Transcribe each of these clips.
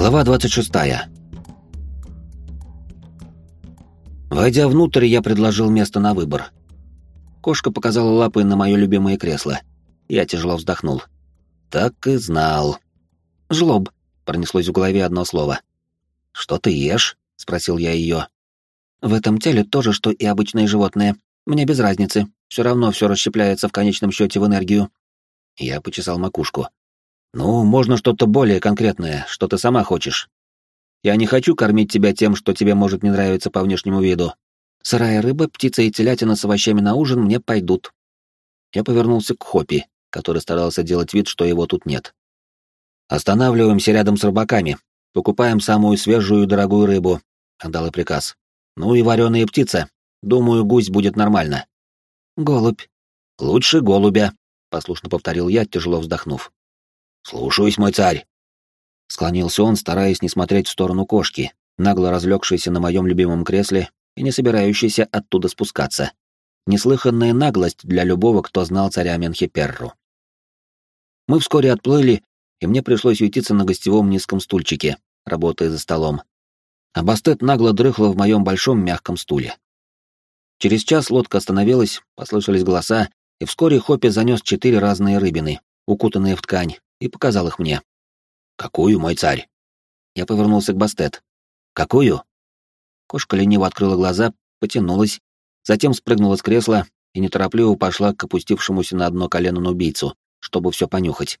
Глава 26. Войдя внутрь, я предложил место на выбор. Кошка показала лапы на мое любимое кресло. Я тяжело вздохнул. Так и знал. «Жлоб», — пронеслось в голове одно слово. «Что ты ешь?» — спросил я ее. «В этом теле тоже, что и обычные животные. Мне без разницы. Все равно все расщепляется в конечном счете в энергию». Я почесал макушку. Ну, можно что-то более конкретное, что ты сама хочешь. Я не хочу кормить тебя тем, что тебе может не нравиться по внешнему виду. Сырая рыба, птица и телятина с овощами на ужин мне пойдут. Я повернулся к Хопи, который старался делать вид, что его тут нет. Останавливаемся рядом с рыбаками, покупаем самую свежую и дорогую рыбу, отдал и приказ. Ну и вареные птицы. Думаю, гусь будет нормально. Голубь. Лучше голубя, послушно повторил я, тяжело вздохнув. «Слушаюсь, мой царь!» Склонился он, стараясь не смотреть в сторону кошки, нагло разлегшейся на моем любимом кресле и не собирающейся оттуда спускаться. Неслыханная наглость для любого, кто знал царя Менхиперру. Мы вскоре отплыли, и мне пришлось уйтиться на гостевом низком стульчике, работая за столом. А Бастет нагло дрыхла в моем большом мягком стуле. Через час лодка остановилась, послышались голоса, и вскоре Хоппи занес четыре разные рыбины, укутанные в ткань, и показал их мне. «Какую, мой царь?» Я повернулся к Бастет. «Какую?» Кошка лениво открыла глаза, потянулась, затем спрыгнула с кресла и неторопливо пошла к опустившемуся на одно колено на убийцу, чтобы все понюхать.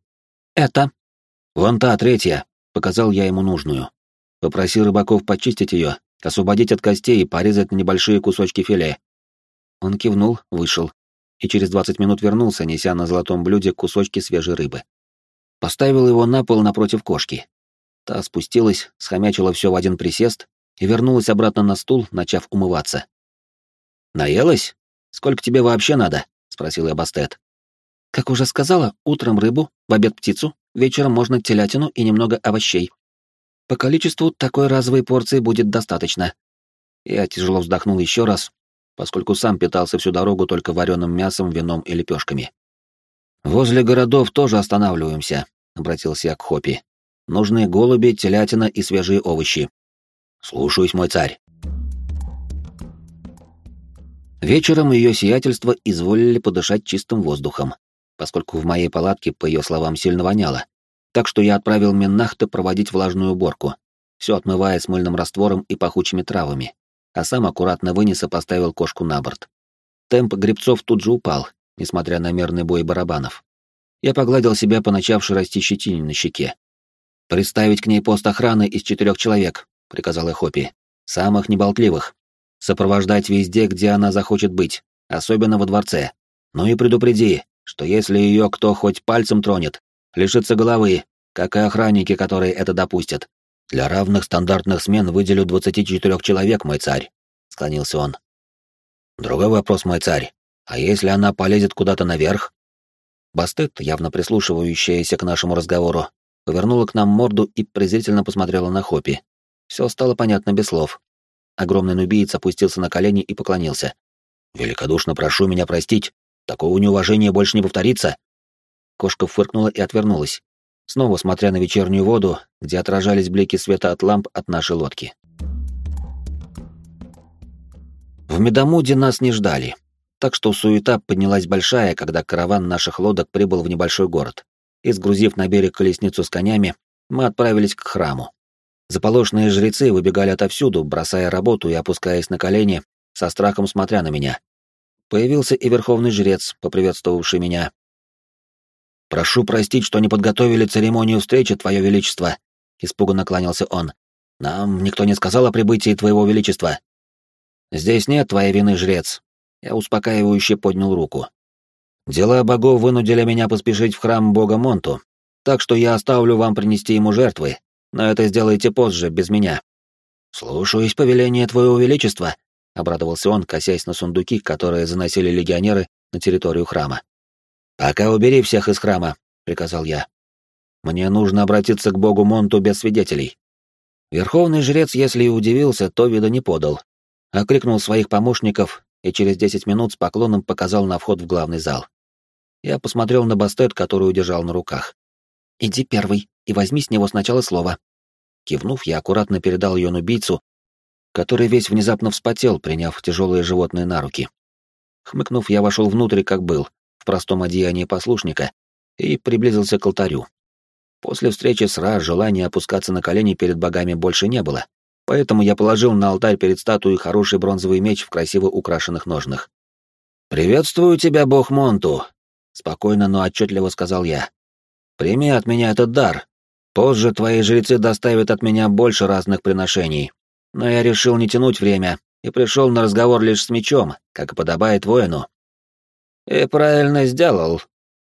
«Это?» «Вон та, третья», — показал я ему нужную. «Попроси рыбаков почистить ее, освободить от костей и порезать на небольшие кусочки филе». Он кивнул, вышел, и через двадцать минут вернулся, неся на золотом блюде кусочки свежей рыбы. Поставил его на пол напротив кошки. Та спустилась, схомячила все в один присест и вернулась обратно на стул, начав умываться. «Наелась? Сколько тебе вообще надо?» — спросил я Бастет. «Как уже сказала, утром рыбу, в обед птицу, вечером можно телятину и немного овощей. По количеству такой разовой порции будет достаточно». Я тяжело вздохнул еще раз, поскольку сам питался всю дорогу только вареным мясом, вином и лепешками. «Возле городов тоже останавливаемся», — обратился я к Хопи. «Нужны голуби, телятина и свежие овощи». «Слушаюсь, мой царь». Вечером ее сиятельство изволили подышать чистым воздухом, поскольку в моей палатке, по ее словам, сильно воняло. Так что я отправил Миннахта проводить влажную уборку, все отмывая с мыльным раствором и пахучими травами, а сам аккуратно вынес и поставил кошку на борт. Темп грибцов тут же упал, несмотря на мерный бой барабанов. Я погладил себя по начавшей расти щетине на щеке. «Представить к ней пост охраны из четырех человек», — приказал Эхопи. «Самых неболтливых. Сопровождать везде, где она захочет быть, особенно во дворце. Ну и предупреди, что если ее кто хоть пальцем тронет, лишится головы, как и охранники, которые это допустят. Для равных стандартных смен выделю 24 человек, мой царь», — склонился он. «Другой вопрос, мой царь. А если она полезет куда-то наверх? Бастет, явно прислушивающаяся к нашему разговору, повернула к нам морду и презрительно посмотрела на Хопи. Все стало понятно без слов. Огромный нубиец опустился на колени и поклонился. «Великодушно прошу меня простить. Такого неуважения больше не повторится». Кошка фыркнула и отвернулась, снова смотря на вечернюю воду, где отражались блики света от ламп от нашей лодки. В Медомуде нас не ждали. Так что суета поднялась большая, когда караван наших лодок прибыл в небольшой город. И, сгрузив на берег колесницу с конями, мы отправились к храму. Заполошенные жрецы выбегали отовсюду, бросая работу и опускаясь на колени, со страхом смотря на меня. Появился и верховный жрец, поприветствовавший меня. «Прошу простить, что не подготовили церемонию встречи, Твое Величество», — испуганно кланялся он. «Нам никто не сказал о прибытии Твоего Величества». «Здесь нет твоей вины, жрец. Я успокаивающе поднял руку. «Дела богов вынудили меня поспешить в храм бога Монту, так что я оставлю вам принести ему жертвы, но это сделайте позже, без меня». «Слушаюсь повеление твоего величества», — обрадовался он, косясь на сундуки, которые заносили легионеры на территорию храма. «Пока убери всех из храма», — приказал я. «Мне нужно обратиться к богу Монту без свидетелей». Верховный жрец, если и удивился, то вида не подал. Окликнул своих помощников и через десять минут с поклоном показал на вход в главный зал. Я посмотрел на бастет, которую держал на руках. «Иди первый и возьми с него сначала слово». Кивнув, я аккуратно передал ее убийцу, который весь внезапно вспотел, приняв тяжелые животные на руки. Хмыкнув, я вошел внутрь, как был, в простом одеянии послушника, и приблизился к алтарю. После встречи с Ра желания опускаться на колени перед богами больше не было, поэтому я положил на алтарь перед статуей хороший бронзовый меч в красиво украшенных ножнах. «Приветствую тебя, бог Монту!» — спокойно, но отчетливо сказал я. «Прими от меня этот дар. Позже твои жрецы доставят от меня больше разных приношений. Но я решил не тянуть время и пришел на разговор лишь с мечом, как и подобает воину». «И правильно сделал».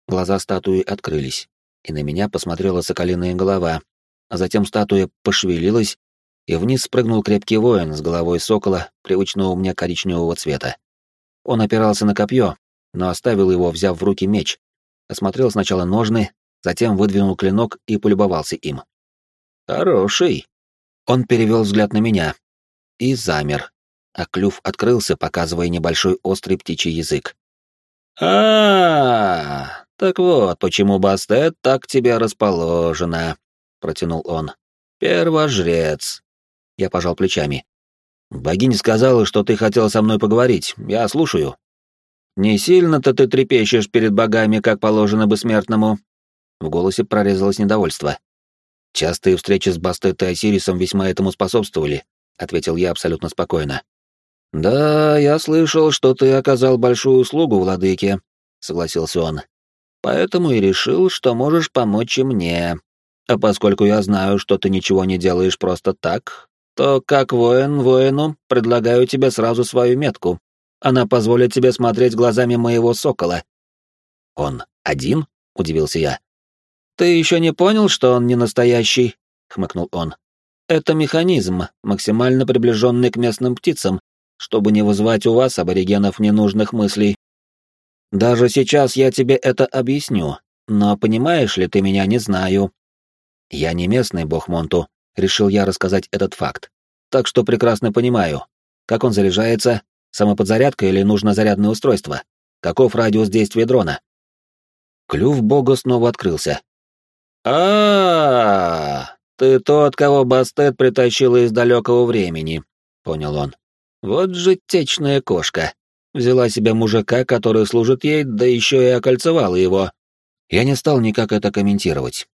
Глаза статуи открылись и на меня посмотрела соколиная голова, а затем статуя пошевелилась, и вниз спрыгнул крепкий воин с головой сокола, привычного меня коричневого цвета. Он опирался на копье, но оставил его, взяв в руки меч, осмотрел сначала ножны, затем выдвинул клинок и полюбовался им. «Хороший!» Он перевел взгляд на меня и замер, а клюв открылся, показывая небольшой острый птичий язык. а, «Так вот, почему Бастет так тебе расположена», — протянул он. «Первожрец». Я пожал плечами. «Богиня сказала, что ты хотел со мной поговорить. Я слушаю». «Не сильно-то ты трепещешь перед богами, как положено бы смертному». В голосе прорезалось недовольство. «Частые встречи с Бастет и Осирисом весьма этому способствовали», — ответил я абсолютно спокойно. «Да, я слышал, что ты оказал большую услугу владыке», — согласился он поэтому и решил, что можешь помочь и мне. А поскольку я знаю, что ты ничего не делаешь просто так, то как воин воину предлагаю тебе сразу свою метку. Она позволит тебе смотреть глазами моего сокола». «Он один?» — удивился я. «Ты еще не понял, что он не настоящий?» — хмыкнул он. «Это механизм, максимально приближенный к местным птицам, чтобы не вызвать у вас, аборигенов, ненужных мыслей. Даже сейчас я тебе это объясню, но понимаешь ли ты меня, не знаю. Я не местный бог Монту, решил я рассказать этот факт. Так что прекрасно понимаю, как он заряжается, самоподзарядка или нужно зарядное устройство, каков радиус действия дрона. Клюв бога снова открылся. а, ты тот, кого Бастет притащила из далекого времени», — понял он. «Вот же течная кошка. Взяла себе мужика, который служит ей, да еще и окольцевала его. Я не стал никак это комментировать.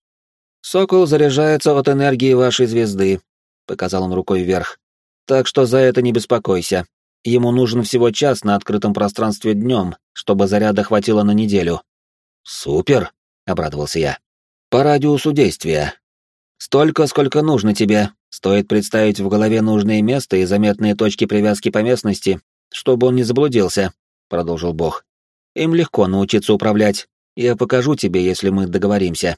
«Сокол заряжается от энергии вашей звезды», — показал он рукой вверх. «Так что за это не беспокойся. Ему нужен всего час на открытом пространстве днем, чтобы заряда хватило на неделю». «Супер!» — обрадовался я. «По радиусу действия. Столько, сколько нужно тебе. Стоит представить в голове нужное место и заметные точки привязки по местности, чтобы он не заблудился», — продолжил Бог. «Им легко научиться управлять. Я покажу тебе, если мы договоримся».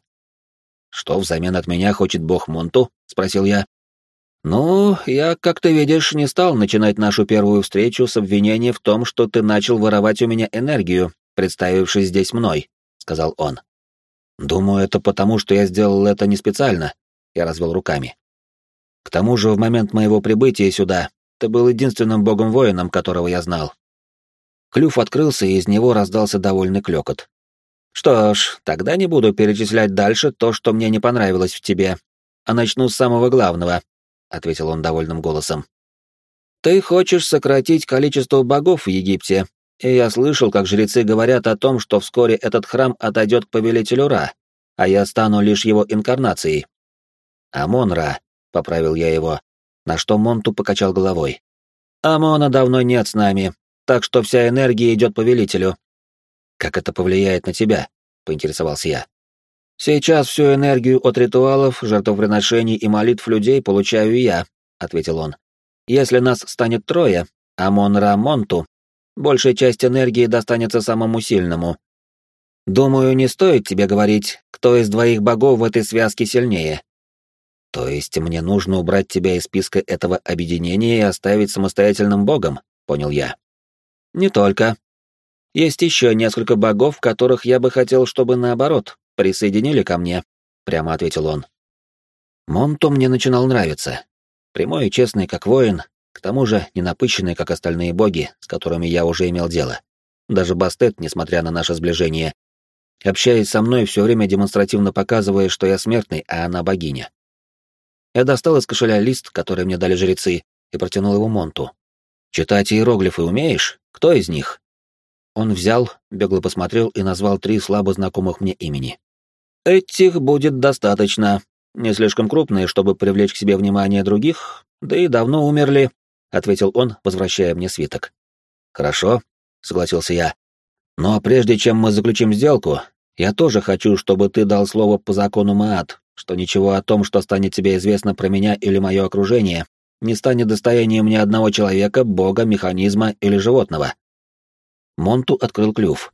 «Что взамен от меня хочет Бог Монту?» — спросил я. «Ну, я, как ты видишь, не стал начинать нашу первую встречу с обвинения в том, что ты начал воровать у меня энергию, представившись здесь мной», — сказал он. «Думаю, это потому, что я сделал это не специально», — я развел руками. «К тому же в момент моего прибытия сюда ты был единственным богом-воином, которого я знал. Клюв открылся, и из него раздался довольный клёкот. Что ж, тогда не буду перечислять дальше то, что мне не понравилось в тебе, а начну с самого главного, ответил он довольным голосом. Ты хочешь сократить количество богов в Египте, и я слышал, как жрецы говорят о том, что вскоре этот храм отойдет к повелителю Ра, а я стану лишь его инкарнацией. Амон-Ра, поправил я его, на что Монту покачал головой. «Амона давно нет с нами, так что вся энергия идет повелителю». «Как это повлияет на тебя?» — поинтересовался я. «Сейчас всю энергию от ритуалов, жертвоприношений и молитв людей получаю я», — ответил он. «Если нас станет трое, Амон-Ра Монту, большая часть энергии достанется самому сильному. Думаю, не стоит тебе говорить, кто из двоих богов в этой связке сильнее. То есть мне нужно убрать тебя из списка этого объединения и оставить самостоятельным богом, понял я. Не только. Есть еще несколько богов, которых я бы хотел, чтобы наоборот присоединили ко мне, прямо ответил он. Монто мне начинал нравиться. Прямой и честный, как воин, к тому же не напыщенный, как остальные боги, с которыми я уже имел дело. Даже Бастет, несмотря на наше сближение, общаясь со мной, все время демонстративно показывая, что я смертный, а она богиня. Я достал из кошеля лист, который мне дали жрецы, и протянул его Монту. «Читать иероглифы умеешь? Кто из них?» Он взял, бегло посмотрел и назвал три слабо знакомых мне имени. «Этих будет достаточно. Не слишком крупные, чтобы привлечь к себе внимание других, да и давно умерли», — ответил он, возвращая мне свиток. «Хорошо», — согласился я. «Но прежде чем мы заключим сделку, я тоже хочу, чтобы ты дал слово по закону Маат, что ничего о том, что станет тебе известно про меня или мое окружение, не станет достоянием ни одного человека, бога, механизма или животного. Монту открыл клюв.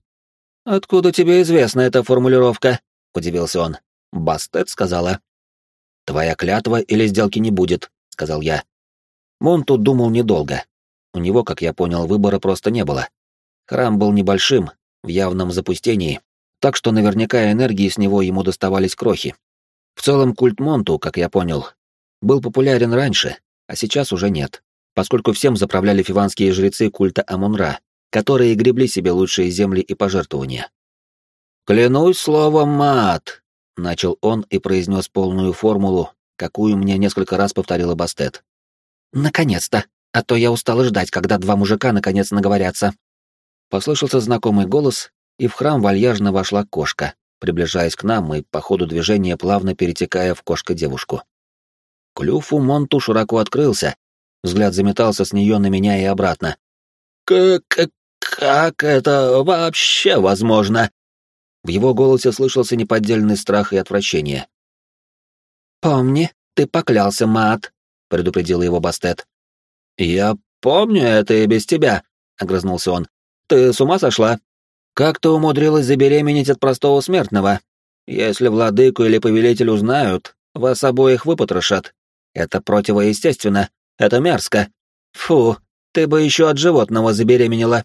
«Откуда тебе известна эта формулировка?» — удивился он. Бастет сказала. «Твоя клятва или сделки не будет», — сказал я. Монту думал недолго. У него, как я понял, выбора просто не было. Храм был небольшим, в явном запустении, так что наверняка энергии с него ему доставались крохи. В целом культ Монту, как я понял, был популярен раньше, а сейчас уже нет, поскольку всем заправляли фиванские жрецы культа Амунра, которые гребли себе лучшие земли и пожертвования. «Клянусь словом мат!» — начал он и произнес полную формулу, какую мне несколько раз повторила Бастет. «Наконец-то! А то я устала ждать, когда два мужика наконец наговорятся!» Послышался знакомый голос, и в храм вальяжно вошла кошка, приближаясь к нам и по ходу движения плавно перетекая в кошка-девушку. Клюв у Монту широко открылся, взгляд заметался с нее на меня и обратно. «Как... как это вообще возможно?» В его голосе слышался неподдельный страх и отвращение. «Помни, ты поклялся, Мат», — предупредил его Бастет. «Я помню это и без тебя», — огрызнулся он. «Ты с ума сошла? Как ты умудрилась забеременеть от простого смертного? Если владыку или повелитель узнают, вас обоих выпотрошат. Это противоестественно. Это мерзко. Фу, ты бы еще от животного забеременела.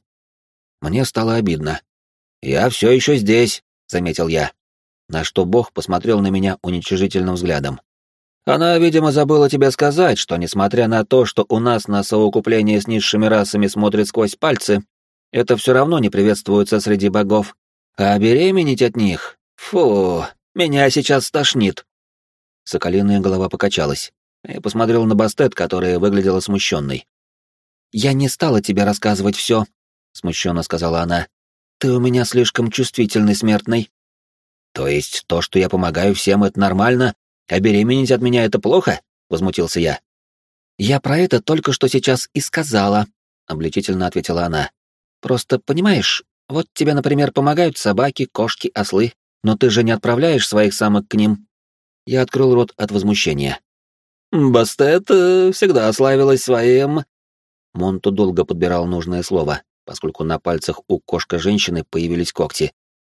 Мне стало обидно. Я все еще здесь, заметил я. На что Бог посмотрел на меня уничижительным взглядом. Она, видимо, забыла тебе сказать, что, несмотря на то, что у нас на совокупление с низшими расами смотрит сквозь пальцы, это все равно не приветствуется среди богов. А беременеть от них? Фу, меня сейчас стошнит. Соколиная голова покачалась и посмотрел на Бастет, которая выглядела смущенной. «Я не стала тебе рассказывать все», — смущенно сказала она. «Ты у меня слишком чувствительный, смертный». «То есть то, что я помогаю всем, это нормально, а беременеть от меня это плохо?» — возмутился я. «Я про это только что сейчас и сказала», — обличительно ответила она. «Просто, понимаешь, вот тебе, например, помогают собаки, кошки, ослы, но ты же не отправляешь своих самок к ним». Я открыл рот от возмущения. Бастет э, всегда славилась своим...» Монту долго подбирал нужное слово, поскольку на пальцах у кошка-женщины появились когти.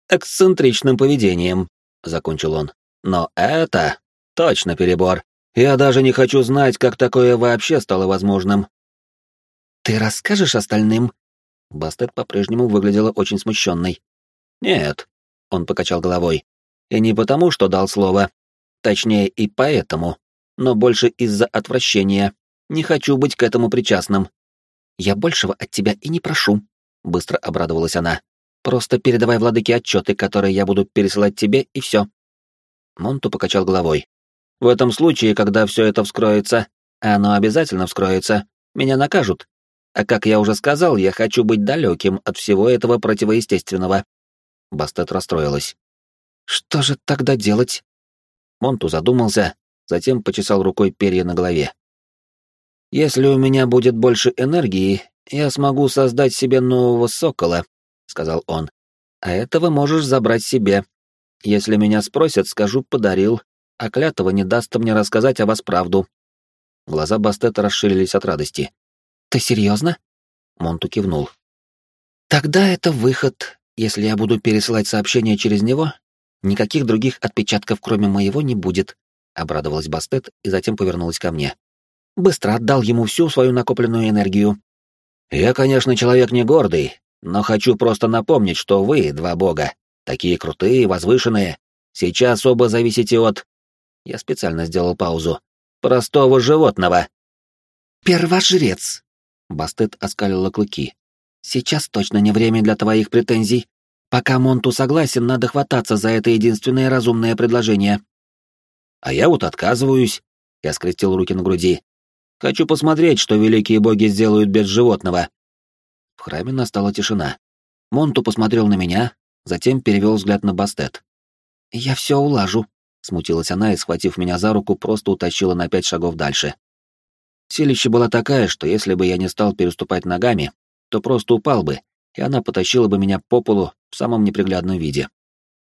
«Эксцентричным поведением», — закончил он. «Но это точно перебор. Я даже не хочу знать, как такое вообще стало возможным». «Ты расскажешь остальным?» Бастет по-прежнему выглядела очень смущенной. «Нет», — он покачал головой. «И не потому, что дал слово. Точнее, и поэтому но больше из-за отвращения. Не хочу быть к этому причастным. Я большего от тебя и не прошу, быстро обрадовалась она. Просто передавай владыке отчеты, которые я буду пересылать тебе, и все. Монту покачал головой. В этом случае, когда все это вскроется, а оно обязательно вскроется, меня накажут. А как я уже сказал, я хочу быть далеким от всего этого противоестественного. Бастет расстроилась. Что же тогда делать? Монту задумался, затем почесал рукой перья на голове. «Если у меня будет больше энергии, я смогу создать себе нового сокола», — сказал он. «А этого можешь забрать себе. Если меня спросят, скажу «подарил», а клятва не даст мне рассказать о вас правду». Глаза Бастета расширились от радости. «Ты серьезно?» Монту кивнул. «Тогда это выход. Если я буду пересылать сообщения через него, никаких других отпечатков, кроме моего, не будет. — обрадовалась Бастет и затем повернулась ко мне. Быстро отдал ему всю свою накопленную энергию. «Я, конечно, человек не гордый, но хочу просто напомнить, что вы, два бога, такие крутые, возвышенные, сейчас оба зависите от...» Я специально сделал паузу. «Простого животного». «Первожрец!» Бастет оскалила клыки. «Сейчас точно не время для твоих претензий. Пока Монту согласен, надо хвататься за это единственное разумное предложение». А я вот отказываюсь. Я скрестил руки на груди. «Хочу посмотреть, что великие боги сделают без животного». В храме настала тишина. Монту посмотрел на меня, затем перевел взгляд на Бастет. «Я все улажу», — смутилась она и, схватив меня за руку, просто утащила на пять шагов дальше. Силище была такая, что если бы я не стал переступать ногами, то просто упал бы, и она потащила бы меня по полу в самом неприглядном виде.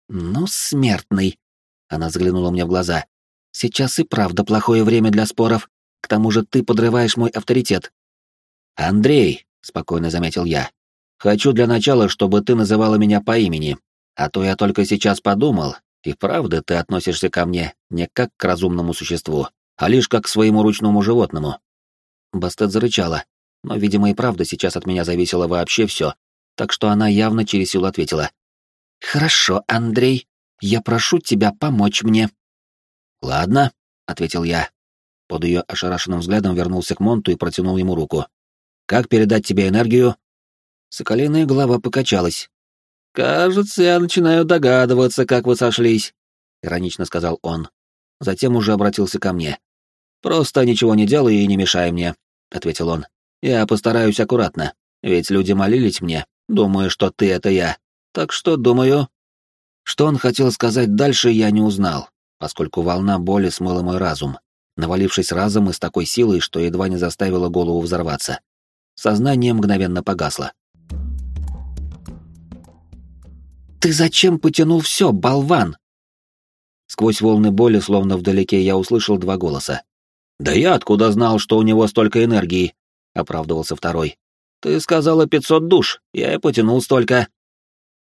«Ну, смертный!» — она заглянула мне в глаза. «Сейчас и правда плохое время для споров. К тому же ты подрываешь мой авторитет». «Андрей», — спокойно заметил я, — «хочу для начала, чтобы ты называла меня по имени, а то я только сейчас подумал, и правда ты относишься ко мне не как к разумному существу, а лишь как к своему ручному животному». Бастет зарычала, но, видимо, и правда сейчас от меня зависело вообще все, так что она явно через силу ответила. «Хорошо, Андрей, я прошу тебя помочь мне». «Ладно», — ответил я. Под ее ошарашенным взглядом вернулся к Монту и протянул ему руку. «Как передать тебе энергию?» Соколиная голова покачалась. «Кажется, я начинаю догадываться, как вы сошлись», — иронично сказал он. Затем уже обратился ко мне. «Просто ничего не делай и не мешай мне», — ответил он. «Я постараюсь аккуратно, ведь люди молились мне, думая, что ты — это я. Так что, думаю...» Что он хотел сказать дальше, я не узнал, поскольку волна боли смыла мой разум, навалившись разом и с такой силой, что едва не заставила голову взорваться. Сознание мгновенно погасло. «Ты зачем потянул все, болван?» Сквозь волны боли, словно вдалеке, я услышал два голоса. «Да я откуда знал, что у него столько энергии?» — оправдывался второй. «Ты сказала пятьсот душ, я и потянул столько».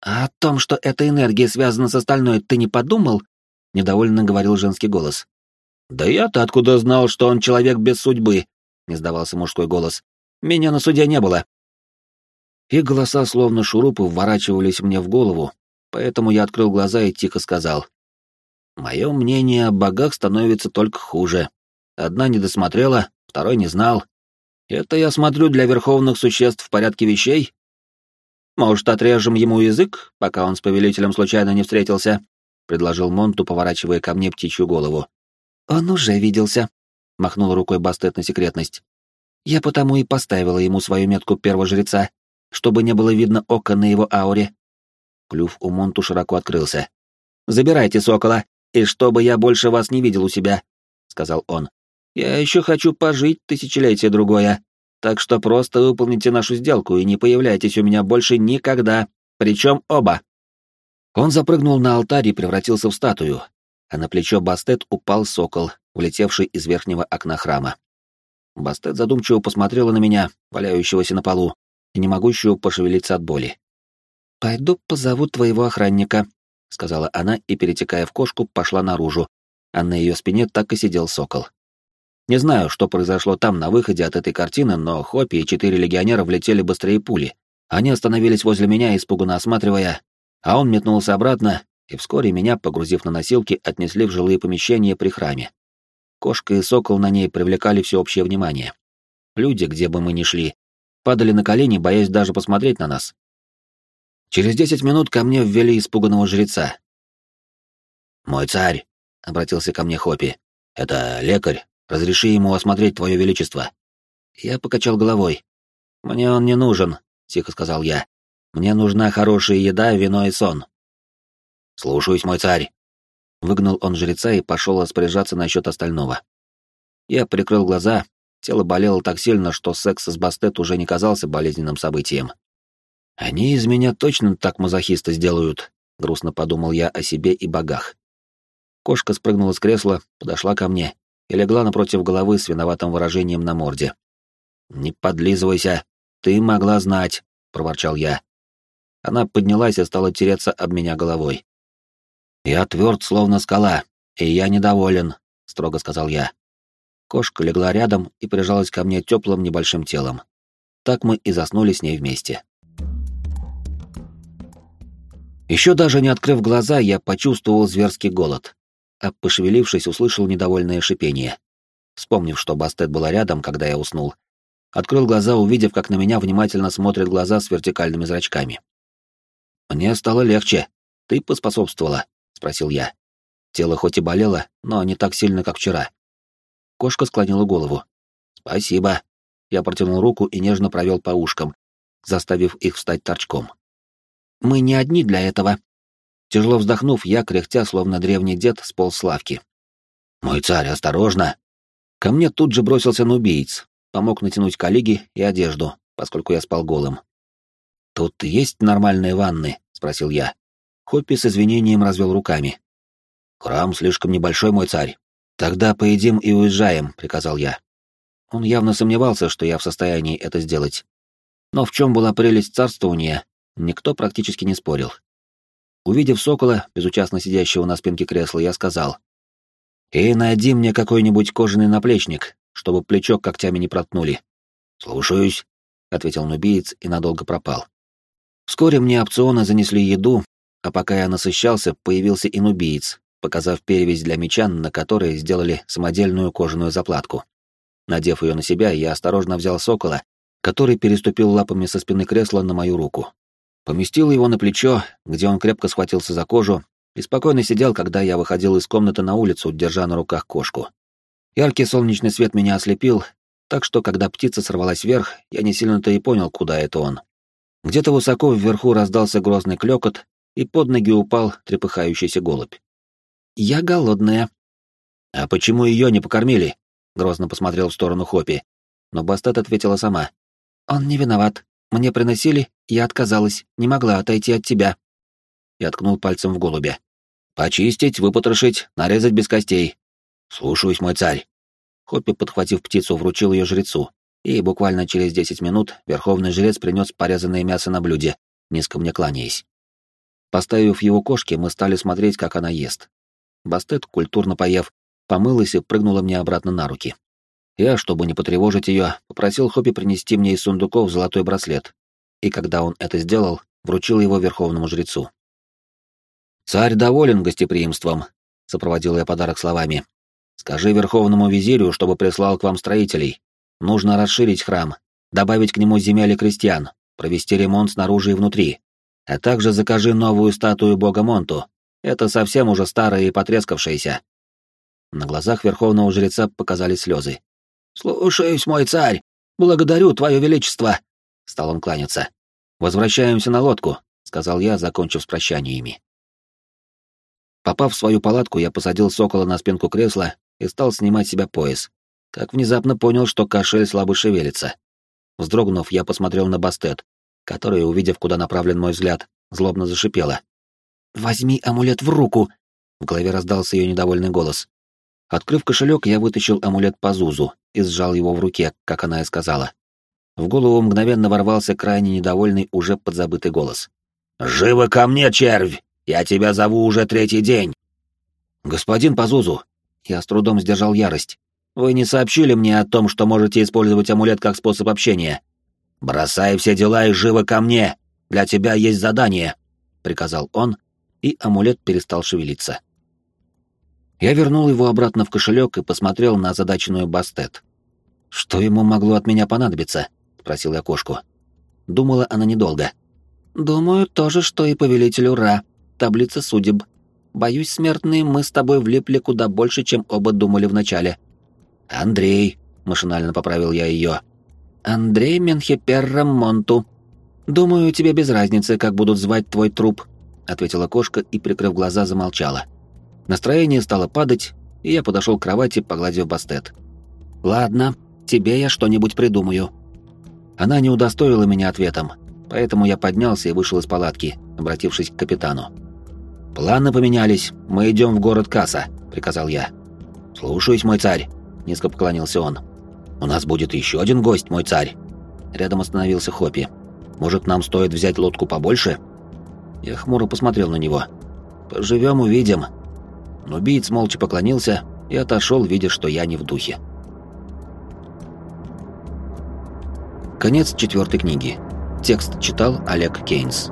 «А о том, что эта энергия связана с остальной, ты не подумал?» — недовольно говорил женский голос. «Да я-то откуда знал, что он человек без судьбы?» — не сдавался мужской голос. «Меня на суде не было». Их голоса словно шурупы вворачивались мне в голову, поэтому я открыл глаза и тихо сказал. «Мое мнение о богах становится только хуже. Одна не досмотрела, второй не знал. Это я смотрю для верховных существ в порядке вещей? Может, отрежем ему язык, пока он с повелителем случайно не встретился?» — предложил Монту, поворачивая ко мне птичью голову. «Он уже виделся», — махнул рукой Бастет на секретность. «Я потому и поставила ему свою метку первого жреца, чтобы не было видно ока на его ауре». Клюв у Монту широко открылся. «Забирайте сокола, и чтобы я больше вас не видел у себя», — сказал он. Я еще хочу пожить тысячелетие другое, так что просто выполните нашу сделку и не появляйтесь у меня больше никогда, причем оба». Он запрыгнул на алтарь и превратился в статую, а на плечо Бастет упал сокол, влетевший из верхнего окна храма. Бастет задумчиво посмотрела на меня, валяющегося на полу, и не могущего пошевелиться от боли. «Пойду позову твоего охранника», — сказала она и, перетекая в кошку, пошла наружу, а на ее спине так и сидел сокол. Не знаю, что произошло там на выходе от этой картины, но Хоппи и четыре легионера влетели быстрее пули. Они остановились возле меня, испуганно осматривая, а он метнулся обратно, и вскоре меня, погрузив на носилки, отнесли в жилые помещения при храме. Кошка и сокол на ней привлекали всеобщее внимание. Люди, где бы мы ни шли, падали на колени, боясь даже посмотреть на нас. Через десять минут ко мне ввели испуганного жреца. «Мой царь», — обратился ко мне Хоппи, — «это лекарь, Разреши ему осмотреть твое величество». Я покачал головой. «Мне он не нужен», — тихо сказал я. «Мне нужна хорошая еда, вино и сон». «Слушаюсь, мой царь». Выгнал он жреца и пошел распоряжаться насчет остального. Я прикрыл глаза, тело болело так сильно, что секс с Бастет уже не казался болезненным событием. «Они из меня точно так мазохиста сделают», — грустно подумал я о себе и богах. Кошка спрыгнула с кресла, подошла ко мне и легла напротив головы с виноватым выражением на морде. «Не подлизывайся, ты могла знать», — проворчал я. Она поднялась и стала тереться об меня головой. «Я тверд, словно скала, и я недоволен», — строго сказал я. Кошка легла рядом и прижалась ко мне теплым небольшим телом. Так мы и заснули с ней вместе. Еще даже не открыв глаза, я почувствовал зверский голод а пошевелившись, услышал недовольное шипение. Вспомнив, что Бастет была рядом, когда я уснул, открыл глаза, увидев, как на меня внимательно смотрят глаза с вертикальными зрачками. «Мне стало легче. Ты поспособствовала?» — спросил я. Тело хоть и болело, но не так сильно, как вчера. Кошка склонила голову. «Спасибо». Я протянул руку и нежно провел по ушкам, заставив их встать торчком. «Мы не одни для этого». Тяжело вздохнув, я, кряхтя, словно древний дед, сполз с лавки. «Мой царь, осторожно!» Ко мне тут же бросился нубиец, помог натянуть коллеги и одежду, поскольку я спал голым. «Тут есть нормальные ванны?» — спросил я. Хоппи с извинением развел руками. «Храм слишком небольшой, мой царь. Тогда поедим и уезжаем», — приказал я. Он явно сомневался, что я в состоянии это сделать. Но в чем была прелесть царствования, никто практически не спорил. Увидев сокола, безучастно сидящего на спинке кресла, я сказал. «И найди мне какой-нибудь кожаный наплечник, чтобы плечо когтями не проткнули». «Слушаюсь», — ответил нубиец и надолго пропал. Вскоре мне опциона занесли еду, а пока я насыщался, появился и нубиец, показав перевязь для меча, на которой сделали самодельную кожаную заплатку. Надев ее на себя, я осторожно взял сокола который переступил лапами со спины кресла на мою руку. Поместил его на плечо, где он крепко схватился за кожу, и спокойно сидел, когда я выходил из комнаты на улицу, держа на руках кошку. Яркий солнечный свет меня ослепил, так что, когда птица сорвалась вверх, я не сильно-то и понял, куда это он. Где-то высоко вверху раздался грозный клёкот, и под ноги упал трепыхающийся голубь. «Я голодная». «А почему ее не покормили?» — грозно посмотрел в сторону Хопи. Но Бастет ответила сама. «Он не виноват. Мне приносили, я отказалась, не могла отойти от тебя». Я ткнул пальцем в голубя. «Почистить, выпотрошить, нарезать без костей. Слушаюсь, мой царь». Хоппи, подхватив птицу, вручил ее жрецу, и буквально через десять минут верховный жрец принес порезанное мясо на блюде, низко мне кланяясь. Поставив его кошке, мы стали смотреть, как она ест. Бастет, культурно поев, помылась и прыгнула мне обратно на руки. Я, чтобы не потревожить ее, попросил Хоппи принести мне из сундуков золотой браслет, и когда он это сделал, вручил его верховному жрецу. «Царь доволен гостеприимством», — сопроводил я подарок словами. «Скажи верховному визирю, чтобы прислал к вам строителей. Нужно расширить храм, добавить к нему земель и крестьян, провести ремонт снаружи и внутри, а также закажи новую статую бога Монту. Это совсем уже старая и потрескавшаяся». На глазах верховного жреца показались слезы. «Слушаюсь, мой царь! Благодарю, твое величество!» — стал он кланяться. «Возвращаемся на лодку», — сказал я, закончив с прощаниями. Попав в свою палатку, я посадил сокола на спинку кресла и стал снимать себя пояс. Как внезапно понял, что кошель слабо шевелится. Вздрогнув, я посмотрел на Бастет, которая, увидев, куда направлен мой взгляд, злобно зашипела. «Возьми амулет в руку!» — в голове раздался ее недовольный голос. Открыв кошелек, я вытащил амулет по Зузу и сжал его в руке, как она и сказала. В голову мгновенно ворвался крайне недовольный, уже подзабытый голос. «Живо ко мне, червь! Я тебя зову уже третий день!» «Господин Пазузу!» Я с трудом сдержал ярость. «Вы не сообщили мне о том, что можете использовать амулет как способ общения. Бросай все дела и живо ко мне! Для тебя есть задание!» — приказал он, и амулет перестал шевелиться. Я вернул его обратно в кошелек и посмотрел на озадаченную Бастет. «Что ему могло от меня понадобиться?» — спросил я кошку. Думала она недолго. «Думаю, то же, что и повелителю Ра. Таблица судеб. Боюсь, смертные, мы с тобой влипли куда больше, чем оба думали вначале». «Андрей», — машинально поправил я ее. «Андрей Менхеперра Монту. Думаю, тебе без разницы, как будут звать твой труп», — ответила кошка и, прикрыв глаза, замолчала. Настроение стало падать, и я подошел к кровати, погладив бастет. «Ладно, тебе я что-нибудь придумаю». Она не удостоила меня ответом, поэтому я поднялся и вышел из палатки, обратившись к капитану. «Планы поменялись, мы идем в город Касса», — приказал я. «Слушаюсь, мой царь», — низко поклонился он. «У нас будет еще один гость, мой царь». Рядом остановился Хопи. «Может, нам стоит взять лодку побольше?» Я хмуро посмотрел на него. «Поживем, увидим», но убийц молча поклонился и отошел, видя, что я не в духе. Конец четвертой книги. Текст читал Олег Кейнс.